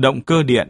động cơ điện.